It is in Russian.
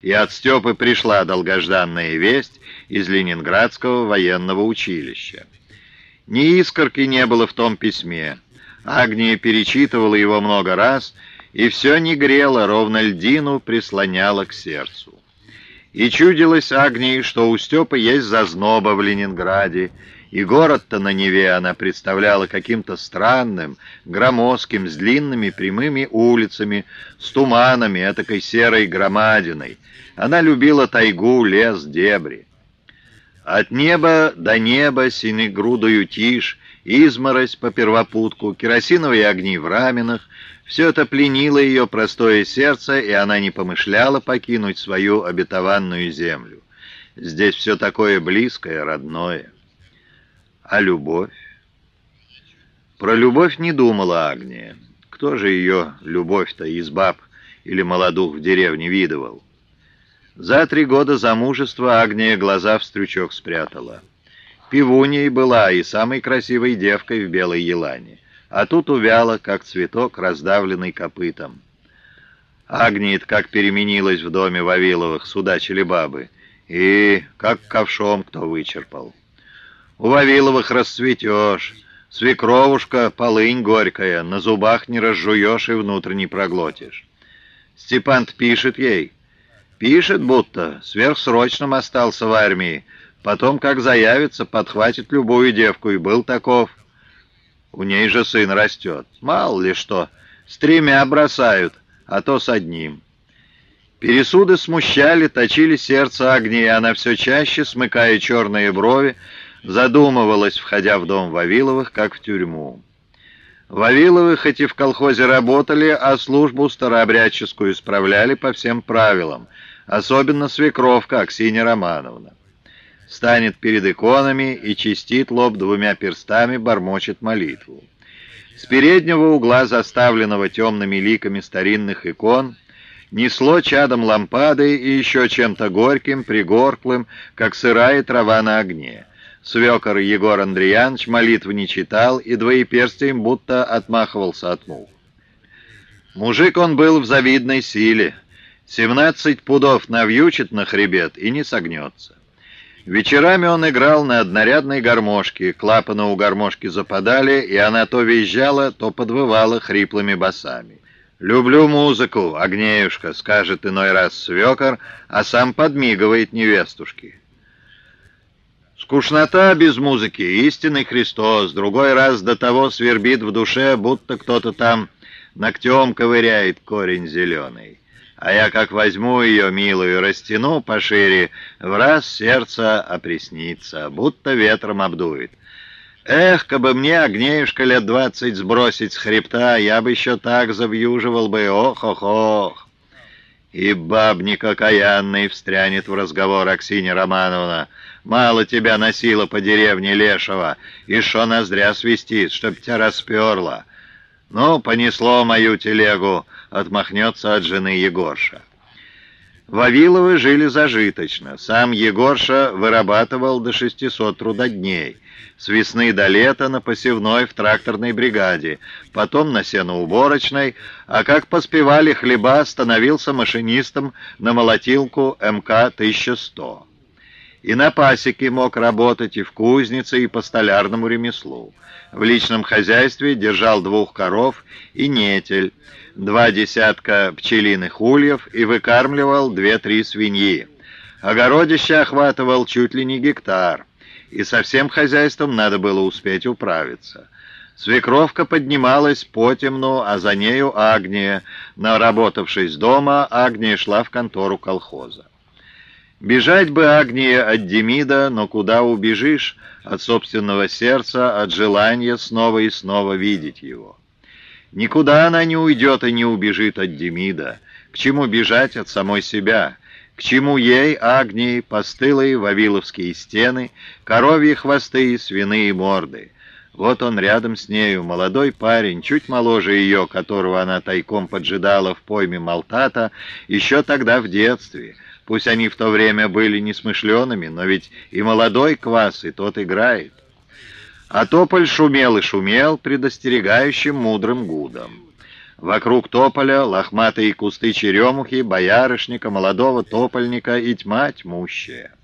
И от Степы пришла долгожданная весть из Ленинградского военного училища. Ни искорки не было в том письме. Агния перечитывала его много раз, и все не грело, ровно льдину прислоняла к сердцу. И чудилось Агнии, что у Степы есть зазноба в Ленинграде, и город-то на Неве она представляла каким-то странным, громоздким, с длинными прямыми улицами, с туманами, этакой серой громадиной. Она любила тайгу, лес, дебри. От неба до неба синегрудою тишь, изморозь по первопутку, керосиновые огни в раменах — все это пленило ее простое сердце, и она не помышляла покинуть свою обетованную землю. Здесь все такое близкое, родное. А любовь? Про любовь не думала Агния. Кто же ее любовь-то из баб или молодух в деревне видывал? За три года замужества Агния глаза в стрючок спрятала. Пивуней была и самой красивой девкой в Белой Елане, а тут увяла, как цветок, раздавленный копытом. Агниет как переменилась в доме Вавиловых, судачили бабы, и как ковшом кто вычерпал. У Вавиловых расцветешь, свекровушка полынь горькая, на зубах не разжуешь и внутрь не проглотишь. Степан пишет ей, пишет будто, сверхсрочным остался в армии, потом, как заявится, подхватит любую девку, и был таков. У ней же сын растет, мало ли что, с тремя бросают, а то с одним». Пересуды смущали, точили сердце Агнии, и она все чаще, смыкая черные брови, задумывалась, входя в дом Вавиловых, как в тюрьму. Вавиловы хоть и в колхозе работали, а службу старообрядческую исправляли по всем правилам, особенно свекровка Аксинья Романовна. Станет перед иконами и чистит лоб двумя перстами, бормочет молитву. С переднего угла, заставленного темными ликами старинных икон, несло чадом лампады и еще чем-то горьким, пригорклым, как сырая трава на огне. Свекор Егор Андреянович молитвы не читал и двоеперстием будто отмахивался от мух. Мужик он был в завидной силе. Семнадцать пудов навьючит на хребет и не согнется. Вечерами он играл на однорядной гармошке, клапаны у гармошки западали, и она то визжала, то подвывала хриплыми басами. «Люблю музыку, Агнеюшка», — скажет иной раз свекор, а сам подмигивает невестушке. Скучнота без музыки, истинный Христос, другой раз до того свербит в душе, будто кто-то там ногтем ковыряет корень зеленый. А я как возьму ее, милую, растяну пошире, в раз сердце опреснится, будто ветром обдует. Эх, кабы мне, огнеюшка, лет двадцать сбросить с хребта, я бы еще так завьюживал бы, ох-ох-ох. И бабник окаянный встрянет в разговор Аксинья Романовна. Мало тебя носила по деревне Лешего, и шо ноздря свистит, чтоб тебя расперло. Ну, понесло мою телегу, отмахнется от жены Егорша. Вавиловы жили зажиточно. Сам Егорша вырабатывал до 600 трудодней. С весны до лета на посевной в тракторной бригаде, потом на сеноуборочной, а как поспевали хлеба, становился машинистом на молотилку МК-1100 и на пасеке мог работать, и в кузнице, и по столярному ремеслу. В личном хозяйстве держал двух коров и нетель, два десятка пчелиных ульев и выкармливал две-три свиньи. Огородище охватывал чуть ли не гектар, и со всем хозяйством надо было успеть управиться. Свекровка поднималась потемну, а за нею Агния. Наработавшись дома, Агния шла в контору колхоза. Бежать бы, Агния, от Демида, но куда убежишь? От собственного сердца, от желания снова и снова видеть его. Никуда она не уйдет и не убежит от Демида. К чему бежать от самой себя? К чему ей, Агнии, постылые вавиловские стены, коровьи хвосты и свиные морды? Вот он рядом с нею, молодой парень, чуть моложе ее, которого она тайком поджидала в пойме Малтата, еще тогда в детстве — Пусть они в то время были несмышленными, но ведь и молодой квас, и тот играет. А тополь шумел и шумел предостерегающим мудрым гудом. Вокруг тополя лохматые кусты черемухи, боярышника, молодого топольника и тьма тьмущая.